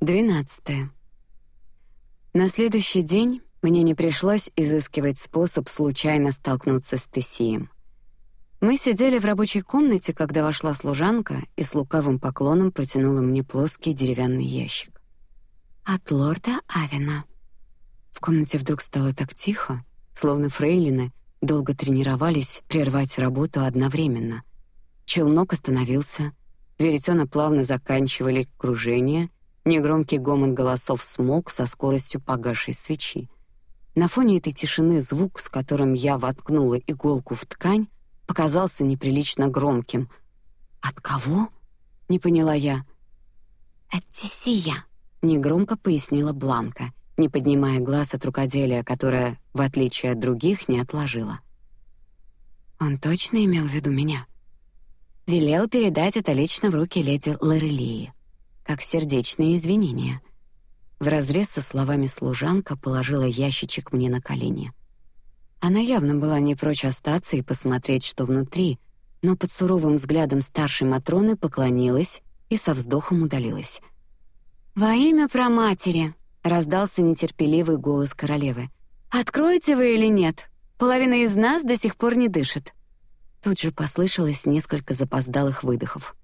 Двенадцатое. На следующий день мне не пришлось изыскивать способ случайно столкнуться с Тесием. Мы сидели в рабочей комнате, когда вошла служанка и с лукавым поклоном протянула мне плоский деревянный ящик. От лорда Авена. В комнате вдруг стало так тихо, словно фрейлины долго тренировались прервать работу одновременно. Челнок остановился, веретена плавно заканчивали кружение, негромкий гомон голосов смолк со скоростью погасшей свечи. На фоне этой тишины звук, с которым я воткнула иголку в ткань, показался неприлично громким. От кого? Не поняла я. От Тисия, негромко пояснила Бланка, не поднимая глаз от рукоделия, которое, в отличие от других, не отложила. Он точно имел в виду меня. Велел передать это лично в руки леди Лорелии, как сердечные извинения. В разрез со словами служанка положила ящичек мне на колени. Она явно была не прочь остаться и посмотреть, что внутри, но под суровым взглядом старшей матроны поклонилась и со вздохом удалилась. Во имя проматери раздался нетерпеливый голос королевы. Откроете вы или нет? Половина из нас до сих пор не дышит. Тут же послышалось несколько запоздалых выдохов.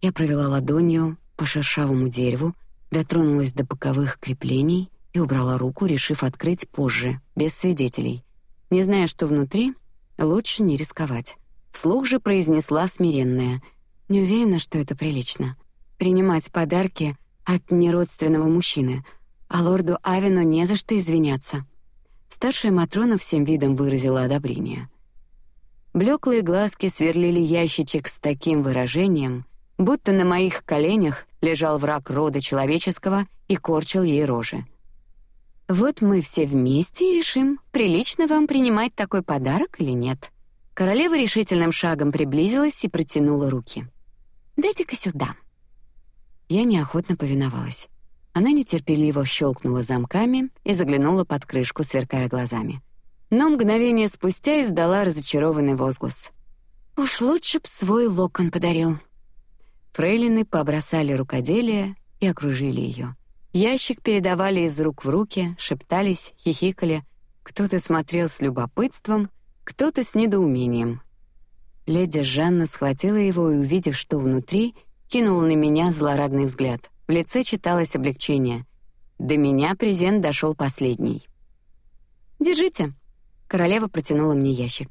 Я провела ладонью по шершавому дереву, дотронулась до боковых креплений и убрала руку, решив открыть позже, без свидетелей. Не зная, что внутри, лучше не рисковать. Вслух же произнесла смиренная: "Не уверена, что это прилично. Принимать подарки от неродственного мужчины, а лорду Авину не за что извиняться". Старшая матрона всем видом выразила одобрение. Блеклые глазки сверлили ящичек с таким выражением, будто на моих коленях лежал враг рода человеческого и корчил ей рожи. Вот мы все вместе решим, прилично вам принимать такой подарок или нет. Королева решительным шагом приблизилась и протянула руки. Дайте-ка сюда. Я неохотно повиновалась. Она нетерпеливо щелкнула замками и заглянула под крышку, сверкая глазами. Но мгновение спустя издала разочарованный возглас. Уж лучше б свой локон подарил. Фрейлины побросали рукоделие и окружили ее. Ящик передавали из рук в руки, шептались, хихикали. Кто-то смотрел с любопытством, кто-то с недоумением. Леди Жанна схватила его и, увидев, что внутри, кинула на меня злорадный взгляд. В лице читалось облегчение. До меня презент дошел последний. Держите. Королева протянула мне ящик.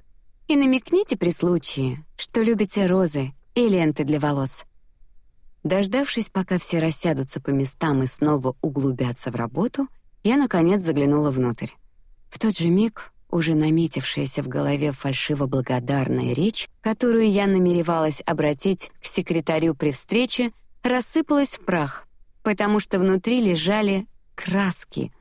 И намекните при случае, что любите розы и ленты для волос. Дождавшись, пока все рассядутся по местам и снова углубятся в работу, я наконец заглянула внутрь. В тот же миг уже наметившаяся в голове фальшиво благодарная речь, которую я намеревалась обратить к секретарю при встрече, рассыпалась в прах, потому что внутри лежали краски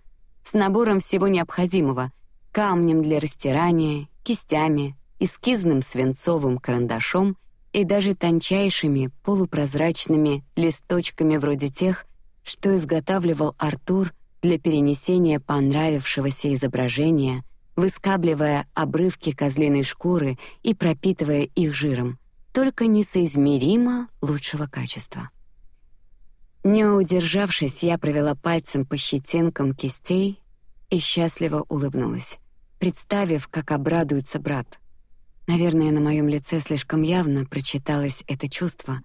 с набором всего необходимого: камнем для растирания, кистями, эскизным свинцовым карандашом и даже тончайшими полупрозрачными листочками вроде тех, что изготавливал Артур для перенесения понравившегося изображения, выскабливая обрывки козлиной шкуры и пропитывая их жиром, только несоизмеримо лучшего качества. Не удержавшись, я провела пальцем по щетинкам кистей и счастливо улыбнулась, представив, как обрадуется брат. Наверное, на моем лице слишком явно прочиталось это чувство,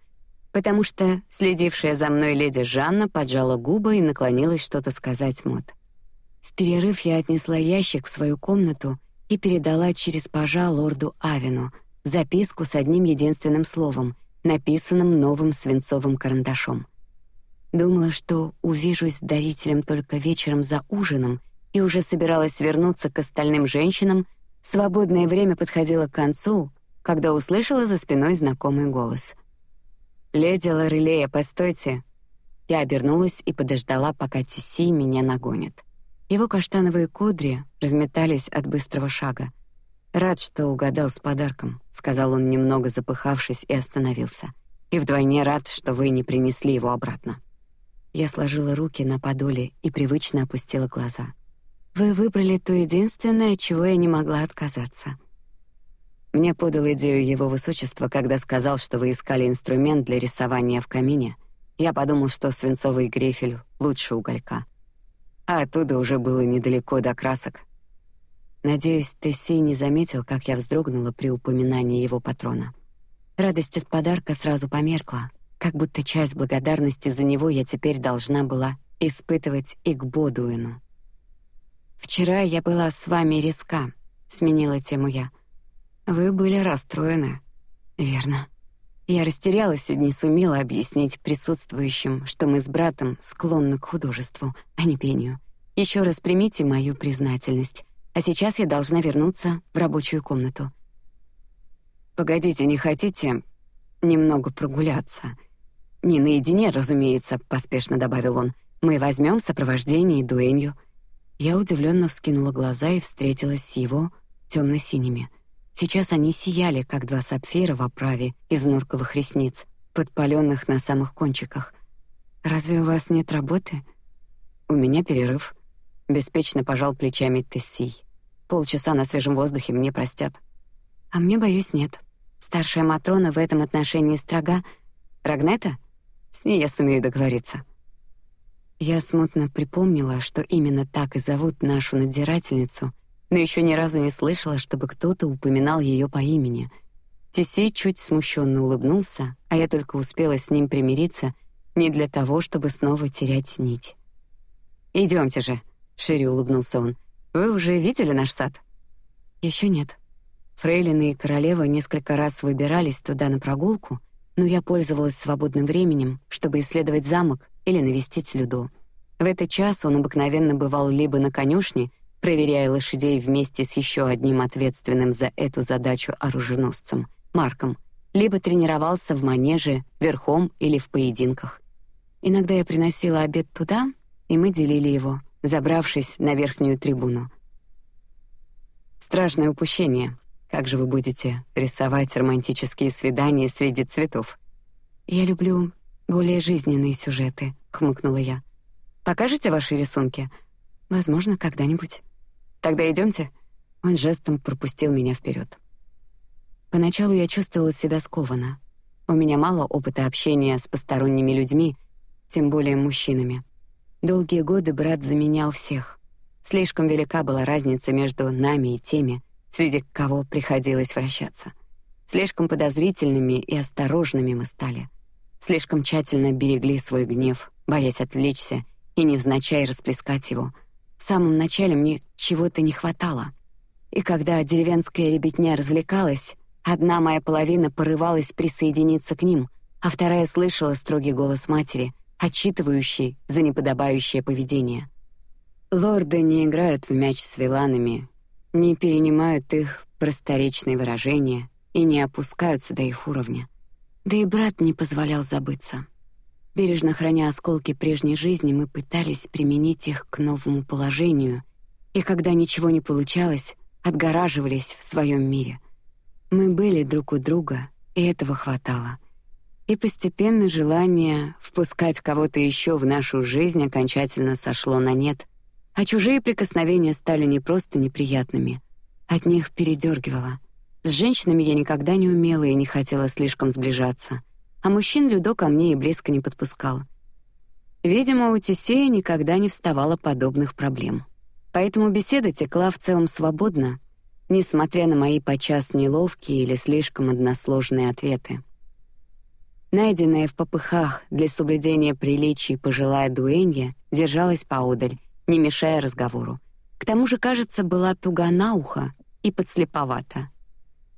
потому что следившая за мной леди Жанна поджала губы и наклонилась что-то сказать Мод. В перерыв я отнесла ящик в свою комнату и передала через пажа лорду Авину записку с одним единственным словом, написанным новым свинцовым карандашом. Думала, что увижусь с дарителем только вечером за ужином, и уже собиралась вернуться к остальным женщинам, Свободное время подходило к концу, когда услышала за спиной знакомый голос. «Леди Лорелея, постойте!» Я обернулась и подождала, пока Тиси меня нагонит. Его каштановые кудри разметались от быстрого шага. «Рад, что угадал с подарком», — сказал он, немного запыхавшись, и остановился. «И вдвойне рад, что вы не принесли его обратно». Я сложила руки на подоле и привычно опустила глаза. Вы выбрали то единственное, чего я не могла отказаться. Мне подал идею его высочество, когда сказал, что вы искали инструмент для рисования в камине. Я подумал, что свинцовый грифель лучше уголька. А оттуда уже было недалеко до красок. Надеюсь, Тесси не заметил, как я вздрогнула при упоминании его патрона. Радость от подарка сразу померкла, как будто часть благодарности за него я теперь должна была испытывать и к Бодуину. Вчера я была с вами резка, сменила тему я. Вы были расстроены. Верно. Я растерялась и не сумела объяснить присутствующим, что мы с братом склонны к художеству, а не пению. Еще раз примите мою признательность. А сейчас я должна вернуться в рабочую комнату. Погодите, не хотите немного прогуляться? Не наедине, разумеется, поспешно добавил он. Мы возьмем сопровождение дуэнью. Я удивленно вскинула глаза и встретилась с его темно-синими. Сейчас они сияли, как два сапфира в оправе из норковых ресниц, подпаленных на самых кончиках. Разве у вас нет работы? У меня перерыв. Беспечно пожал плечами Тессий. Полчаса на свежем воздухе мне простят. А мне боюсь нет. Старшая матрона в этом отношении строга. Рагнета? С ней я сумею договориться. Я смутно припомнила, что именно так и зовут нашу надзирательницу, но еще ни разу не слышала, чтобы кто-то упоминал ее по имени. Тисей чуть смущенно улыбнулся, а я только успела с ним примириться, не для того, чтобы снова терять нить. Идемте же, шире улыбнулся он. Вы уже видели наш сад? Еще нет. Фрейлины и королева несколько раз выбирались туда на прогулку, но я пользовалась свободным временем, чтобы исследовать замок или навестить Люду. В этот час он обыкновенно бывал либо на конюшне, проверяя лошадей вместе с еще одним ответственным за эту задачу оруженосцем Марком, либо тренировался в манеже верхом или в поединках. Иногда я приносила обед туда, и мы делили его, забравшись на верхнюю трибуну. Страшное упущение. Как же вы будете рисовать романтические свидания среди цветов? Я люблю более жизненные сюжеты, хмыкнула я. Покажете ваши рисунки? Возможно, когда-нибудь. Тогда идемте. Он жестом пропустил меня вперед. Поначалу я чувствовала себя скованно. У меня мало опыта общения с посторонними людьми, тем более мужчинами. Долгие годы брат заменял всех. Слишком велика была разница между нами и теми, среди кого приходилось вращаться. Слишком подозрительными и осторожными мы стали. Слишком тщательно берегли свой гнев, боясь отвлечься и невзначай расплескать его. В самом начале мне чего-то не хватало. И когда деревенская ребятня развлекалась, одна моя половина порывалась присоединиться к ним, а вторая слышала строгий голос матери — отчитывающий за неподобающее поведение. Лорды не играют в мяч с виланами, не перенимают их просторечные выражения и не опускаются до их уровня. Да и брат не позволял забыться. Бережно храня осколки прежней жизни, мы пытались применить их к новому положению, и когда ничего не получалось, отгораживались в своем мире. Мы были друг у друга, и этого хватало и постепенно желание впускать кого-то еще в нашу жизнь окончательно сошло на нет, а чужие прикосновения стали не просто неприятными, от них передергивало. С женщинами я никогда не умела и не хотела слишком сближаться, а мужчин Людо ко мне и близко не подпускал. Видимо, у Тисея никогда не вставало подобных проблем, поэтому беседа текла в целом свободно, несмотря на мои подчас неловкие или слишком односложные ответы. Найденная в попыхах для соблюдения приличий пожилая дуэнья держалась поодаль, не мешая разговору. К тому же, кажется, была туга на ухо и подслеповата.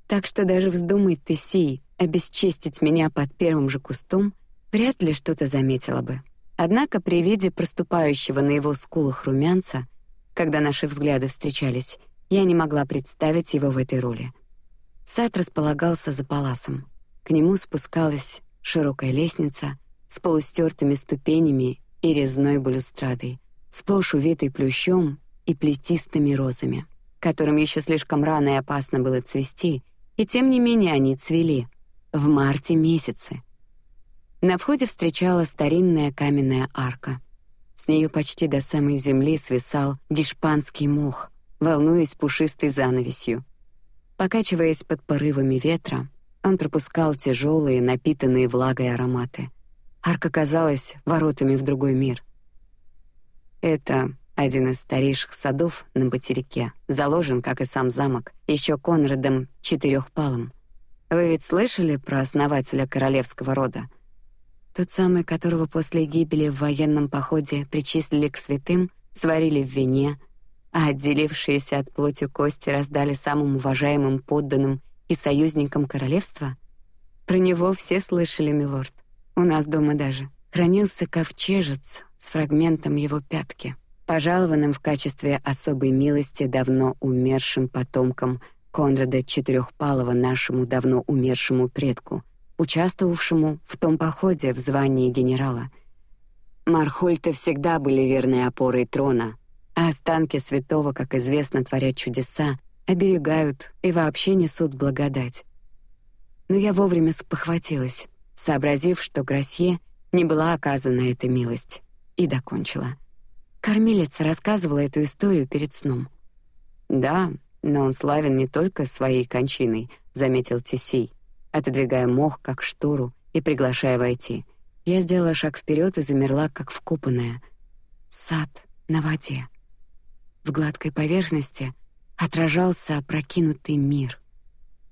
Так что даже вздумай ты си обесчестить меня под первым же кустом, вряд ли что-то заметила бы. Однако при виде проступающего на его скулах румянца, когда наши взгляды встречались, я не могла представить его в этой роли. Сад располагался за паласом. К нему спускалась широкая лестница с полустертыми ступенями и резной балюстрадой, сплошь увитой плющом и плетистыми розами, которым еще слишком рано и опасно было цвести, и тем не менее они цвели в марте месяце. На входе встречала старинная каменная арка. С нее почти до самой земли свисал гешпанский мох, волнуясь пушистой занавесью. Покачиваясь под порывами ветра, он пропускал тяжелые, напитанные влагой ароматы. Арка казалась воротами в другой мир. Это один из старейших садов на материке, заложен, как и сам замок, еще Конрадом Четырехпалым. Вы ведь слышали про основателя королевского рода? Тот самый, которого после гибели в военном походе причислили к святым, сварили в вине, а отделившиеся от плоти кости раздали самым уважаемым подданным и союзникам королевства? Про него все слышали, милорд. У нас дома даже хранился ковчежец с фрагментом его пятки, пожалованным в качестве особой милости давно умершим потомкам Конрада Четырехпалого, нашему давно умершему предку, участвовавшему в том походе в звании генерала. Мархольты всегда были верной опорой трона, а останки святого, как известно, творят чудеса, оберегают и вообще несут благодать. Но я вовремя спохватилась, сообразив, что Грасье не была оказана эта милость, и докончила. Кормилица рассказывала эту историю перед сном. Да, но он славен не только своей кончиной, заметил Тисей, отодвигая мох как штору и приглашая войти. Я сделала шаг вперед и замерла, как вкопанная. Сад на воде. В гладкой поверхности отражался опрокинутый мир.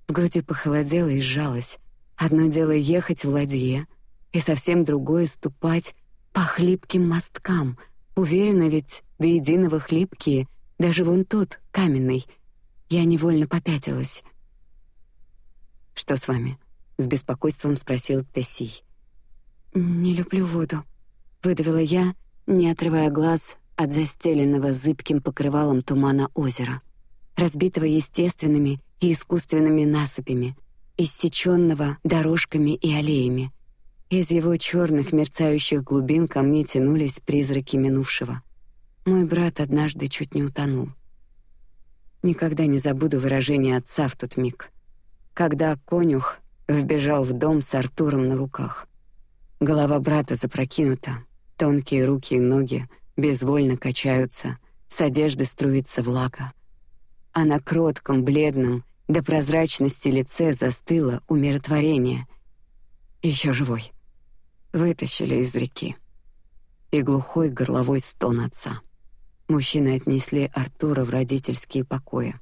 В груди похолодело и сжалось. Одно дело ехать в ладье, и совсем другое ступать по хлипким мосткам. Уверена ведь до единого хлипкие, даже вон тот каменный. Я невольно попятилась. Что с вами? С беспокойством спросил Тессий. Не люблю воду, выдавила я, не отрывая глаз от застеленного зыбким покрывалом тумана озера, разбитого естественными и искусственными насыпями, иссеченного дорожками и аллеями. Из его черных мерцающих глубин ко мне тянулись призраки минувшего. Мой брат однажды чуть не утонул. Никогда не забуду выражение отца в тот миг, когда конюх вбежал в дом с Артуром на руках. Голова брата запрокинута, тонкие руки и ноги безвольно качаются, с одежды струится влага. А на кротком, бледном, до прозрачности лице застыло умиротворение. Еще живой. Вытащили из реки. И глухой горловой стон отца. Мужчины отнесли Артура в родительские покои.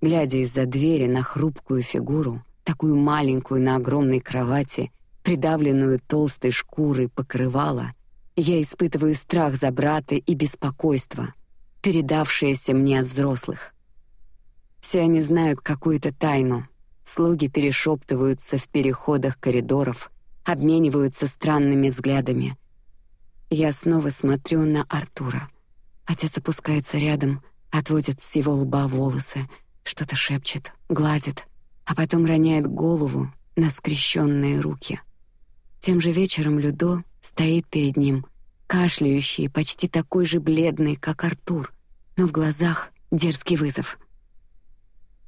Глядя из-за двери на хрупкую фигуру, такую маленькую на огромной кровати, придавленную толстой шкурой покрывала, я испытываю страх за брата и беспокойство, передавшееся мне от взрослых. Все они знают какую-то тайну. Слуги перешептываются в переходах коридоров, обмениваются странными взглядами. Я снова смотрю на Артура. Отец опускается рядом, отводит с его лба волосы, что-то шепчет, гладит, а потом роняет голову на скрещенные руки. Тем же вечером Людо стоит перед ним, кашляющий, почти такой же бледный, как Артур, но в глазах дерзкий вызов.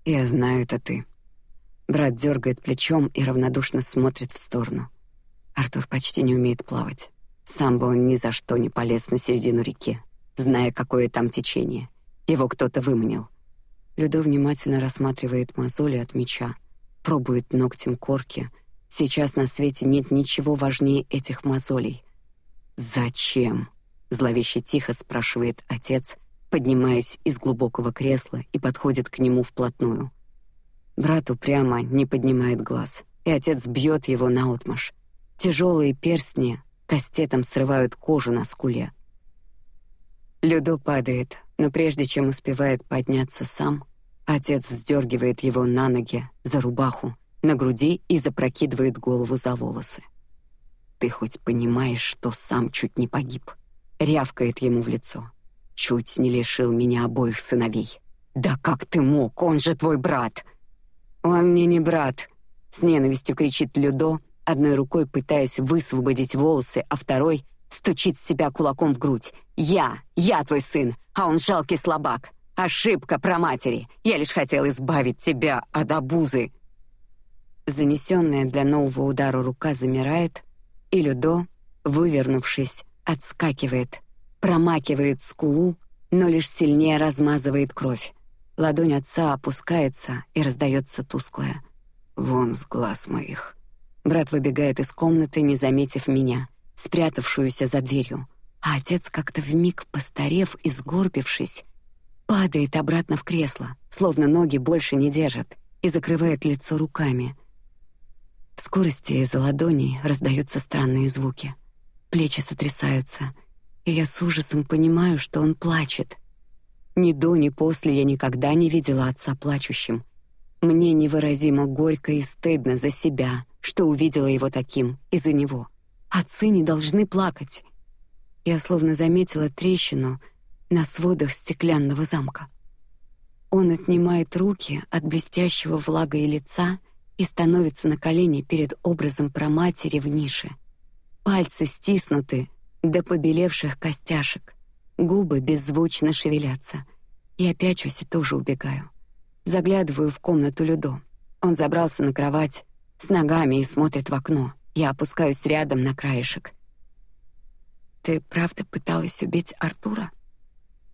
Я знаю, это ты. Брат дергает плечом и равнодушно смотрит в сторону. Артур почти не умеет плавать. Сам бы он ни за что не полез на середину реки, зная, какое там течение. Его кто-то выманил. Людо внимательно рассматривает мозоли от меча, пробует ногтем корки. Сейчас на свете нет ничего важнее этих мозолей. Зачем? Зловеще тихо спрашивает отец, поднимаясь из глубокого кресла и подходит к нему вплотную. Брат упрямо не поднимает глаз, и отец бьет его на отмаш. Тяжелые перстни кастетом срывают кожу на скуле. Людо падает, но прежде чем успевает подняться сам, Отец вздергивает его на ноги, за рубаху, на груди и запрокидывает голову за волосы. Ты хоть понимаешь, что сам чуть не погиб? Рявкает ему в лицо. Чуть не лишил меня обоих сыновей. Да как ты мог? Он же твой брат. Он мне не брат. С ненавистью кричит Людо, одной рукой пытаясь высвободить волосы, а второй стучит себя кулаком в грудь. Я, я твой сын, а он жалкий слабак. Ошибка про матери. Я лишь хотел избавить тебя от обузы. Занесенная для нового удара рука замирает, и Людо, вывернувшись, отскакивает, промакивает скулу, но лишь сильнее размазывает кровь. Ладонь отца опускается и раздается тусклая. Вон с глаз моих. Брат выбегает из комнаты, не заметив меня. спрятавшуюся за дверью, а отец как-то в миг постарев и сгорбившись, падает обратно в кресло, словно ноги больше не держат, и закрывает лицо руками. В скорости из-за ладоней раздаются странные звуки. Плечи сотрясаются, и я с ужасом понимаю, что он плачет. Ни до, ни после я никогда не видела отца плачущим. Мне невыразимо горько и стыдно за себя, что увидела его таким из-за него. Отцы не должны плакать. Я словно заметила трещину на сводах стеклянного замка. Он отнимает руки от блестящего влагой лица и становится на колени перед образом проматери в нише. Пальцы стиснуты до побелевших костяшек, губы беззвучно шевелятся. Я пячусь и тоже убегаю. Заглядываю в комнату Людо. Он забрался на кровать с ногами и смотрит в окно. Я опускаюсь рядом на краешек. Ты правда пыталась убить Артура?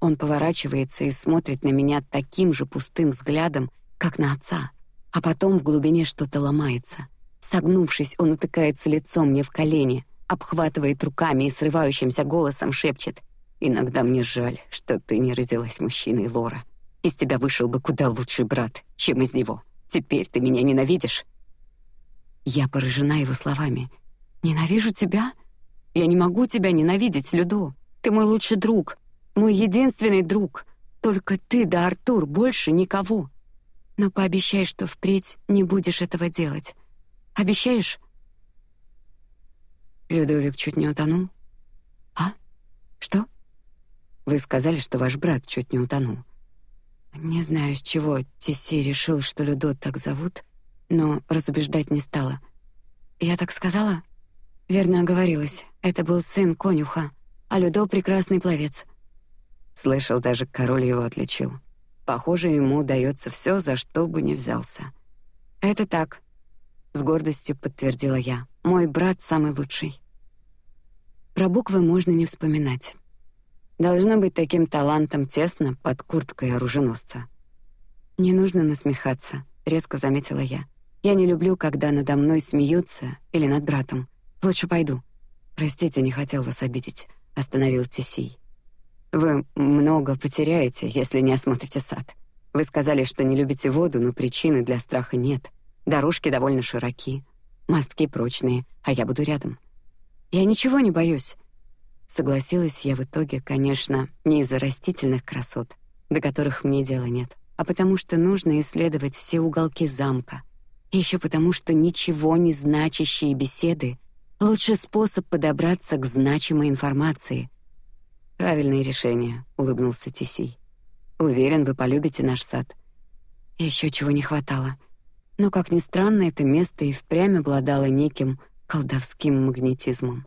Он поворачивается и смотрит на меня таким же пустым взглядом, как на отца, а потом в глубине что-то ломается. Согнувшись, он утыкается лицом мне в колени, обхватывает руками и срывающимся голосом шепчет: "Иногда мне жаль, что ты не родилась мужчиной, Лора. Из тебя вышел бы куда лучший брат, чем из него. Теперь ты меня ненавидишь". Я поражена его словами. Ненавижу тебя? Я не могу тебя ненавидеть, Людо. Ты мой лучший друг, мой единственный друг. Только ты да Артур, больше никого. Но пообещай, что впредь не будешь этого делать. Обещаешь? Людовик чуть не утонул. А? Что? Вы сказали, что ваш брат чуть не утонул. Не знаю, с чего Тиси решил, что Людо так зовут, но разубеждать не стала. Я так сказала? Верно оговорилась. Это был сын конюха, а Людо прекрасный пловец. Слышал, даже король его отличил. Похоже, ему удается все, за что бы ни взялся. Это так, с гордостью подтвердила я. Мой брат самый лучший. Про буквы можно не вспоминать. Должно быть таким талантом тесно под курткой оруженосца. Не нужно насмехаться, резко заметила я. Я не люблю, когда надо мной смеются или над братом. Лучше пойду. Простите, не хотел вас обидеть, остановил Тисей. Вы много потеряете, если не осмотрите сад. Вы сказали, что не любите воду, но причины для страха нет. Дорожки довольно широки, мостки прочные, а я буду рядом. Я ничего не боюсь. Согласилась я в итоге, конечно, не из-за растительных красот, до которых мне дела нет, а потому что нужно исследовать все уголки замка. И еще потому, что ничего не значащие беседы — лучший способ подобраться к значимой информации — Правильное решение, улыбнулся Тисей. Уверен, вы полюбите наш сад. Еще чего не хватало. Но как ни странно, это место и впрямь обладало неким колдовским магнетизмом.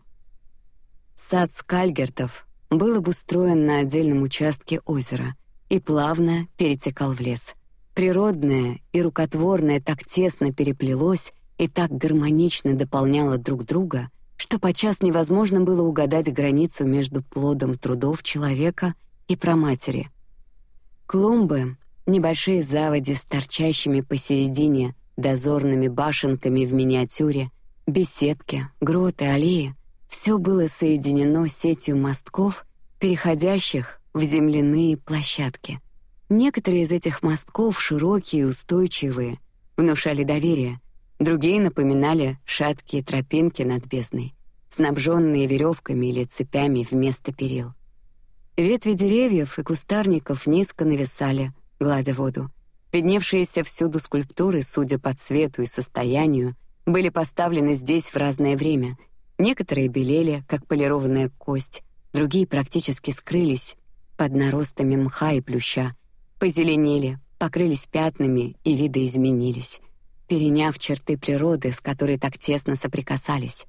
Сад Скальгертов был обустроен на отдельном участке озера и плавно перетекал в лес. Природное и рукотворное так тесно переплелось и так гармонично дополняло друг друга, что подчас невозможно было угадать границу между плодом трудов человека и проматери. Клумбы, небольшие заводи с торчащими посередине дозорными башенками в миниатюре, беседки, гроты, аллеи — все было соединено сетью мостков, переходящих в земляные площадки. Некоторые из этих мостков широкие и устойчивые, внушали доверие, Другие напоминали шаткие тропинки над бездной, снабженные веревками или цепями вместо перил. Ветви деревьев и кустарников низко нависали, гладя воду. Видневшиеся всюду скульптуры, судя по цвету и состоянию, были поставлены здесь в разное время. Некоторые белели, как полированная кость, другие практически скрылись под наростами мха и плюща, позеленели, покрылись пятнами и видоизменились переняв черты природы, с которой так тесно соприкасались.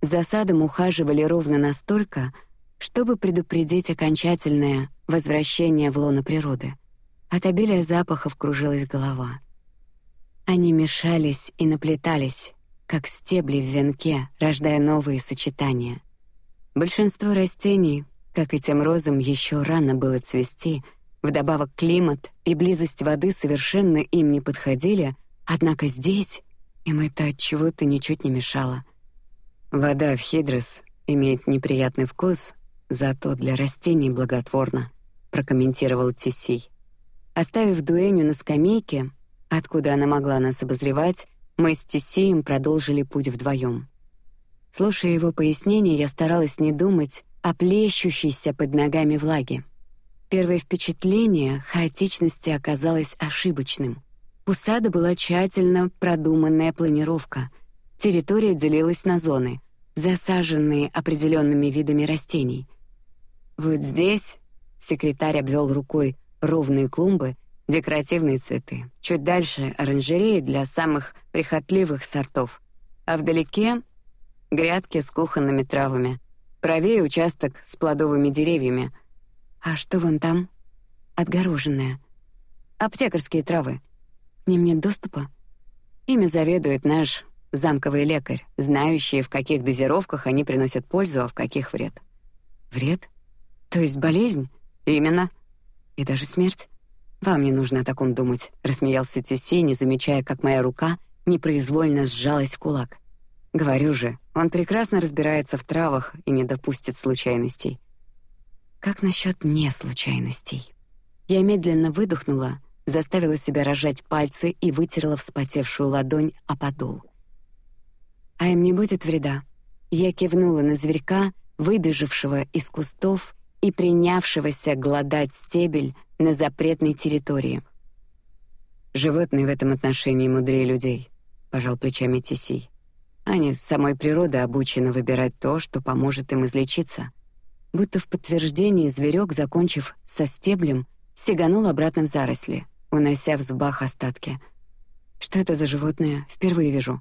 За садом ухаживали ровно настолько, чтобы предупредить окончательное возвращение в лоно природы. От обилия запахов кружилась голова. Они мешались и наплетались, как стебли в венке, рождая новые сочетания. Большинство растений, как и тем розам, еще рано было цвести. Вдобавок климат и близость воды совершенно им не подходили, Однако здесь им это от чего-то ничуть не мешало. Вода в Хидрос Имеет неприятный вкус, зато для растений благотворно, прокомментировал Тисей. Оставив Дуэню на скамейке, откуда она могла нас обозревать, мы с Тисеем продолжили путь вдвоем. Слушая его пояснения, я старалась не думать о плещущейся под ногами влаге. Первое впечатление хаотичности оказалось ошибочным. У сада была тщательно продуманная планировка. Территория делилась на зоны, засаженные определенными видами растений. Вот здесь секретарь обвел рукой ровные клумбы, декоративные цветы. Чуть дальше оранжереи для самых прихотливых сортов, а вдалеке грядки с кухонными травами. Правее участок с плодовыми деревьями. А что вон там? Отгороженное. Аптекарские травы ним нет доступа. Ими заведует наш замковый лекарь, знающий, в каких дозировках они приносят пользу, а в каких вред. Вред? То есть болезнь? Именно. И даже смерть. Вам не нужно о таком думать, рассмеялся Тиси, не замечая, как моя рука непроизвольно сжалась в кулак. Говорю же, он прекрасно разбирается в травах и не допустит случайностей. Как насчет не случайностей? Я медленно выдохнула заставила себя разжать пальцы и вытерла вспотевшую ладонь о подол. А им не будет вреда. Я кивнула на зверька, выбежавшего из кустов и принявшегося глодать стебель на запретной территории. Животные в этом отношении мудрее людей, пожал плечами Тисей. Они с самой природы обучены выбирать то, что поможет им излечиться. Будто в подтверждение зверек, закончив со стеблем, сиганул обратно в заросли унося в зубах остатки. Что это за животное? Впервые вижу.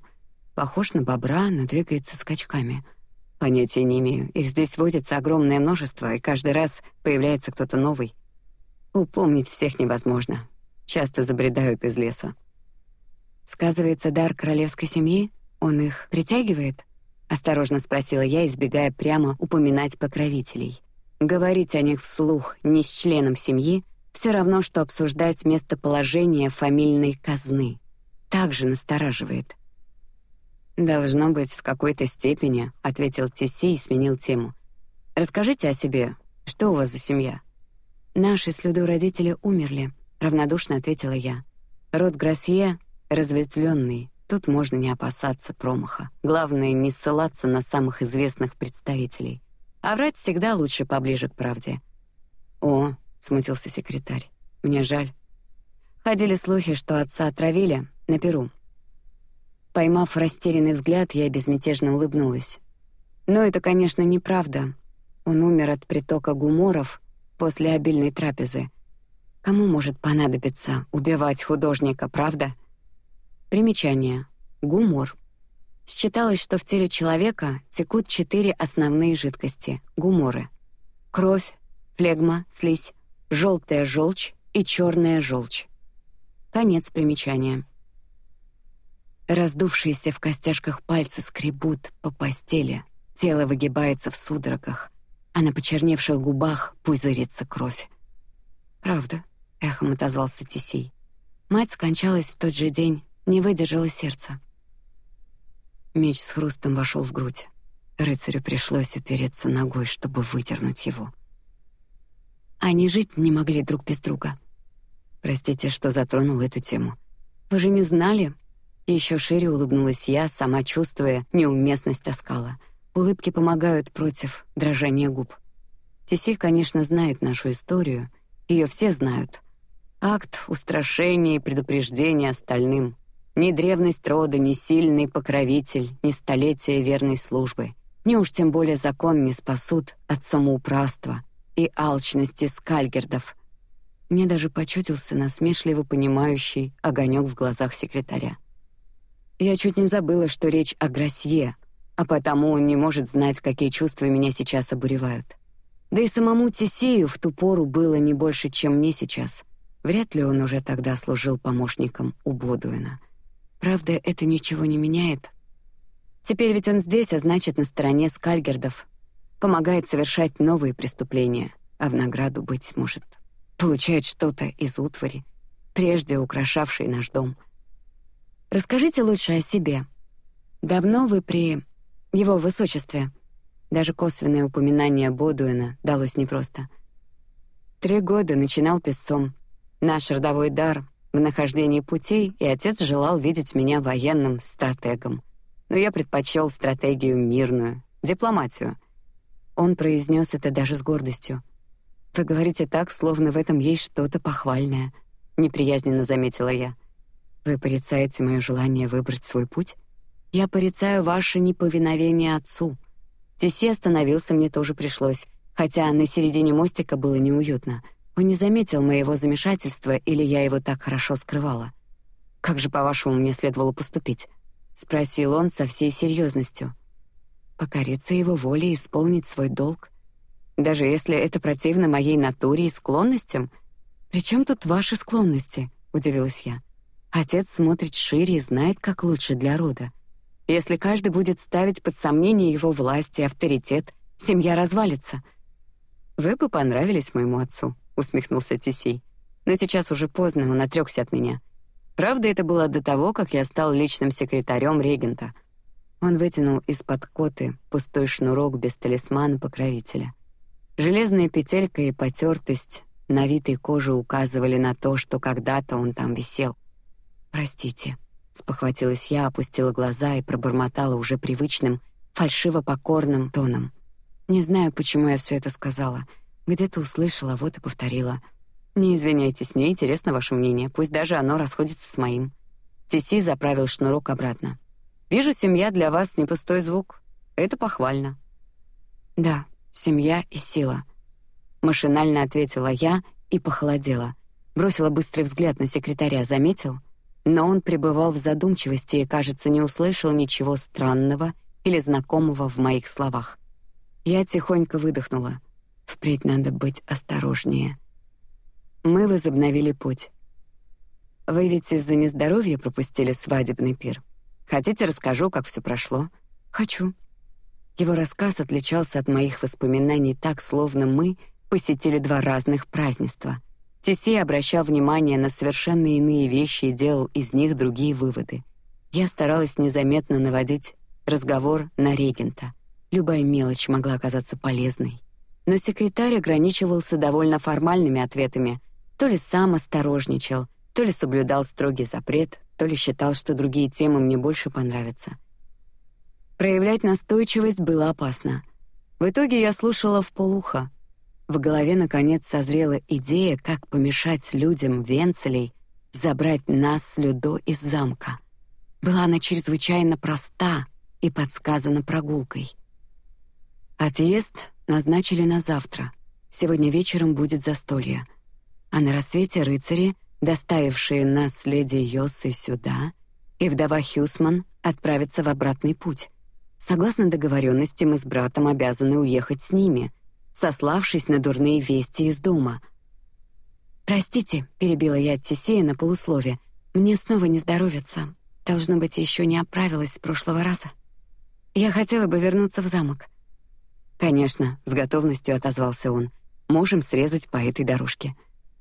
Похож на бобра, но двигается скачками. Понятия не имею. Их здесь водится огромное множество, и каждый раз появляется кто-то новый. Упомнить всех невозможно. Часто забредают из леса. Сказывается дар королевской семьи. Он их притягивает. Осторожно спросила я, избегая прямо упоминать покровителей. Говорить о них вслух не с членом семьи все равно, что обсуждать местоположение фамильной казны. Также настораживает. Должно быть в какой-то степени, ответил Тиси и сменил тему. Расскажите о себе. Что у вас за семья? Наши с Людой родители умерли, равнодушно ответила я. Род Грасье разветвленный. Тут можно не опасаться промаха. Главное не ссылаться на самых известных представителей. А врать всегда лучше поближе к правде. О, смутился секретарь. Мне жаль. Ходили слухи, что отца отравили на Перу. Поймав растерянный взгляд, я безмятежно улыбнулась. Но это, конечно, неправда. Он умер от притока гуморов после обильной трапезы. Кому может понадобиться убивать художника, правда? Примечание: гумор. Считалось, что в теле человека текут четыре основные жидкости: гуморы: кровь, флегма, слизь, желтая желчь и черная желчь. Конец примечания. Раздувшиеся в костяшках пальцы скребут по постели, тело выгибается в судорогах, а на почерневших губах пузырится кровь. Правда, эхом отозвался Тисей. Мать скончалась в тот же день, не выдержало сердце. Меч с хрустом вошел в грудь. Рыцарю пришлось упереться ногой, чтобы выдернуть его. Они жить не могли друг без друга. Простите, что затронул эту тему. Вы же не знали? Еще шире улыбнулась я, сама чувствуя неуместность оскала. Улыбки помогают против дрожания губ. Тесей, конечно, знает нашу историю, ее все знают. Акт устрашения и предупреждения остальным. Ни древность рода, ни сильный покровитель, ни столетия верной службы, ни уж тем более закон не спасут от самоуправства, и алчности скальгердов. Мне даже почудился насмешливо понимающий огонек в глазах секретаря. Я чуть не забыла, что речь о Грасье, а потому он не может знать, какие чувства меня сейчас обуревают. Да и самому Тисею в ту пору было не больше, чем мне сейчас. Вряд ли он уже тогда служил помощником у Бодуэна. Правда, это ничего не меняет. Теперь ведь он здесь, а значит, на стороне скальгердов, помогает совершать новые преступления, а в награду быть может получает что-то из утвари, прежде украшавшей наш дом. Расскажите лучше о себе. Давно вы при его высочестве? Даже косвенное упоминание Бодуэна далось непросто. Три года начинал песцом. Наш родовой дар в нахождении путей, и отец желал видеть меня военным стратегом. Но я предпочел стратегию мирную, дипломатию. Он произнес это даже с гордостью. Вы говорите так, словно в этом есть что-то похвальное. Неприязненно заметила я. Вы порицаете мое желание выбрать свой путь. Я порицаю ваше неповиновение отцу. Теси остановился, мне тоже пришлось, хотя на середине мостика было неуютно. Он не заметил моего замешательства, или я его так хорошо скрывала. Как же, по-вашему, мне следовало поступить? спросил он со всей серьезностью. Покориться его воле и исполнить свой долг, даже если это противно моей натуре и склонностям. Причем тут ваши склонности? удивилась я. Отец смотрит шире и знает, как лучше для рода. Если каждый будет ставить под сомнение его власть и авторитет, семья развалится. Вы бы понравились моему отцу, усмехнулся Тисей. Но сейчас уже поздно, он отрекся от меня. Правда, это было до того, как я стал личным секретарем регента. Он вытянул из-под коты пустой шнурок без талисмана покровителя. Железная петелька и потертость на витой коже указывали на то, что когда-то он там висел. Простите, спохватилась я, опустила глаза и пробормотала уже привычным, фальшиво покорным тоном. Не знаю, почему я все это сказала. Где-то услышала, вот и повторила. Не извиняйтесь, мне интересно ваше мнение, пусть даже оно расходится с моим. Тиси заправил шнурок обратно. Вижу, семья для вас не пустой звук. Это похвально. Да, семья и сила. Машинально ответила я и похолодела. Бросила быстрый взгляд на секретаря, заметил, но он пребывал в задумчивости и, кажется, не услышал ничего странного или знакомого в моих словах. Я тихонько выдохнула. Впредь надо быть осторожнее. Мы возобновили путь. Вы ведь из-за нездоровья пропустили свадебный пир. Хотите, расскажу, как все прошло? Хочу. Его рассказ отличался от моих воспоминаний так, словно мы посетили два разных празднества. Тиси обращал внимание на совершенно иные вещи и делал из них другие выводы. Я старалась незаметно наводить разговор на регента. Любая мелочь могла оказаться полезной. Но секретарь ограничивался довольно формальными ответами. То ли сам осторожничал, то ли соблюдал строгий запрет, то ли считал, что другие темы мне больше понравятся. Проявлять настойчивость было опасно. В итоге я слушала в полухо, в голове наконец созрела идея, как помешать людям Венцелей забрать нас с Людо из замка. Была она чрезвычайно проста и подсказана прогулкой. Отъезд назначили на завтра. Сегодня вечером будет застолье, а на рассвете рыцари, доставившие нас леди Йоссой сюда, и вдова Хьюсман отправятся в обратный путь. Согласно договоренности, мы с братом обязаны уехать с ними — сославшись на дурные вести из дома. Простите, перебила я Тисея на полуслове. Мне снова не здоровится. Должно быть, еще не оправилась с прошлого раза. Я хотела бы вернуться в замок. Конечно, с готовностью отозвался он. Можем срезать по этой дорожке.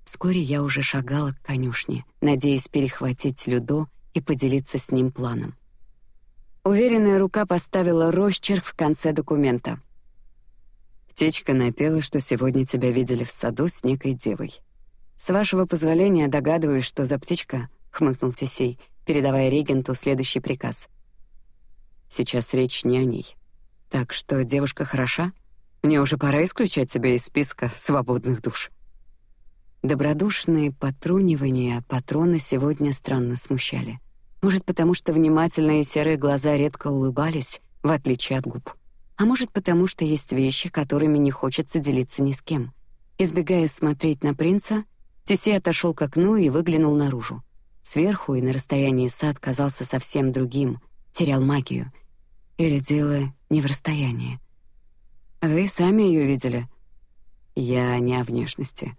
Вскоре я уже шагала к конюшне, надеясь перехватить Людо и поделиться с ним планом. Уверенная рука поставила росчерк в конце документа. Птичка напела, что сегодня тебя видели в саду с некой девой. С вашего позволения догадываюсь, что за птичка, хмыкнул Тисей, передавая регенту следующий приказ. Сейчас речь не о ней. Так что девушка хороша? Мне уже пора исключать тебя из списка свободных душ. Добродушные потрунивания патрона сегодня странно смущали. Может, потому что внимательные серые глаза редко улыбались, в отличие от губ а может потому, что есть вещи, которыми не хочется делиться ни с кем. Избегая смотреть на принца, Тиси отошел к окну и выглянул наружу. Сверху и на расстоянии сад казался совсем другим, терял магию. Или дело не в расстоянии. Вы сами ее видели? Я не о внешности.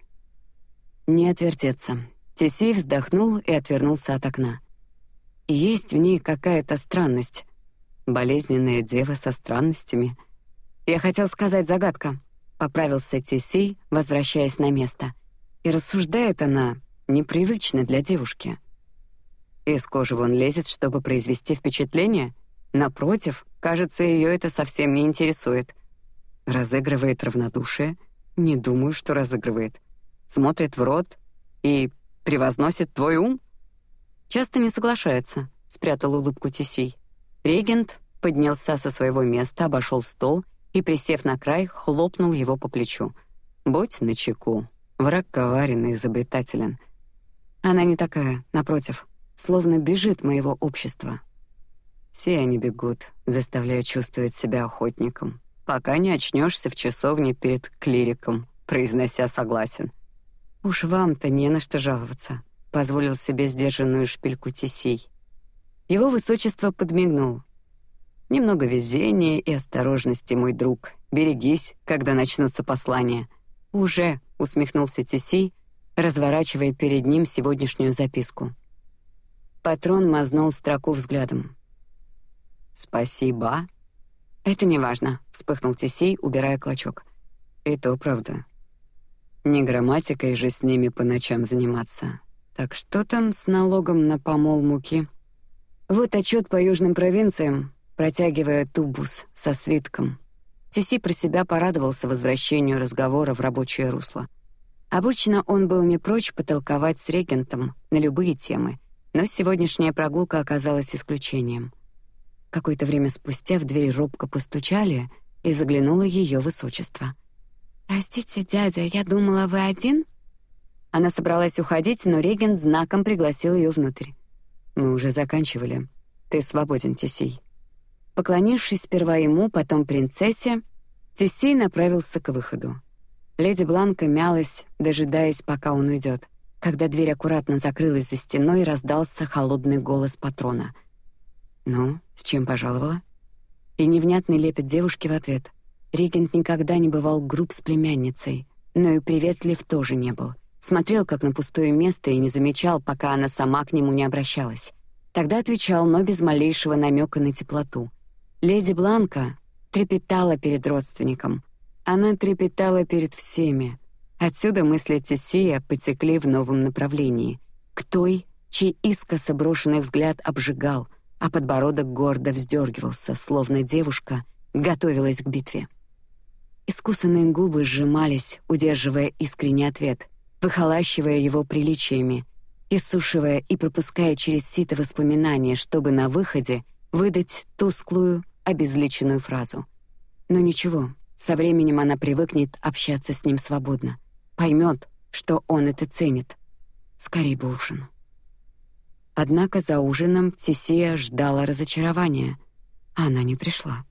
Не отвертеться. Тиси вздохнул и отвернулся от окна. Есть в ней какая-то странность болезненная дева со странностями. Я хотел сказать загадка. Поправился Тиси, возвращаясь на место. И рассуждает она непривычно для девушки. Из кожи вон лезет, чтобы произвести впечатление. Напротив, кажется, ее это совсем не интересует. Разыгрывает равнодушие? Не думаю, что разыгрывает. Смотрит в рот и превозносит твой ум? Часто не соглашается, спрятал улыбку Тисей. Регент поднялся со своего места, обошел стол и, присев на край, хлопнул его по плечу. Будь начеку. Враг коварен и изобретателен. Она не такая, напротив, словно бежит моего общества. Все они бегут, заставляя чувствовать себя охотником, пока не очнешься в часовне перед клириком, произнося согласен. Уж вам-то не на что жаловаться, позволил себе сдержанную шпильку Тисей. Его высочество подмигнул. Немного везения и осторожности, мой друг. Берегись, когда начнутся послания. Уже, усмехнулся Тисей, разворачивая перед ним сегодняшнюю записку. Патрон мазнул строку взглядом. Спасибо. Это не важно, вспыхнул Тисей, убирая клочок. Это правда. Не грамматикой же с ними по ночам заниматься. Так что там с налогом на помол муки? Вот отчет по южным провинциям, протягивая тубус со свитком. Тиси про себя порадовался возвращению разговора в рабочее русло. Обычно он был не прочь потолковать с регентом на любые темы, но сегодняшняя прогулка оказалась исключением. Какое-то время спустя в дверь робко постучали, и заглянуло ее высочество — Простите, дядя, я думала, вы один. Она собралась уходить, но регент знаком пригласил ее внутрь. Мы уже заканчивали. Ты свободен, Тисей. Поклонившись сперва ему, потом принцессе, Тисей направился к выходу. Леди Бланка мялась, дожидаясь, пока он уйдет. Когда дверь аккуратно закрылась за стеной, раздался холодный голос патрона. Ну, с чем пожаловала? И невнятный лепет девушки в ответ. Регент никогда не бывал груб с племянницей, но и приветлив тоже не был. Смотрел как на пустое место и не замечал, пока она сама к нему не обращалась. Тогда отвечал, но без малейшего намека на теплоту. Леди Бланка трепетала перед родственником. Она трепетала перед всеми. Отсюда мысли Тесия потекли в новом направлении. К той, чей искоса брошенный взгляд обжигал, а подбородок гордо вздергивался, словно девушка готовилась к битве. Искусанные губы сжимались, удерживая искренний ответ, выхолащивая его приличиями, иссушивая и пропуская через сито воспоминания, чтобы на выходе выдать тусклую, обезличенную фразу. Но ничего, со временем она привыкнет общаться с ним свободно, поймет, что он это ценит. Скорей бы ужин. Однако за ужином Тисия ждала разочарования, она не пришла.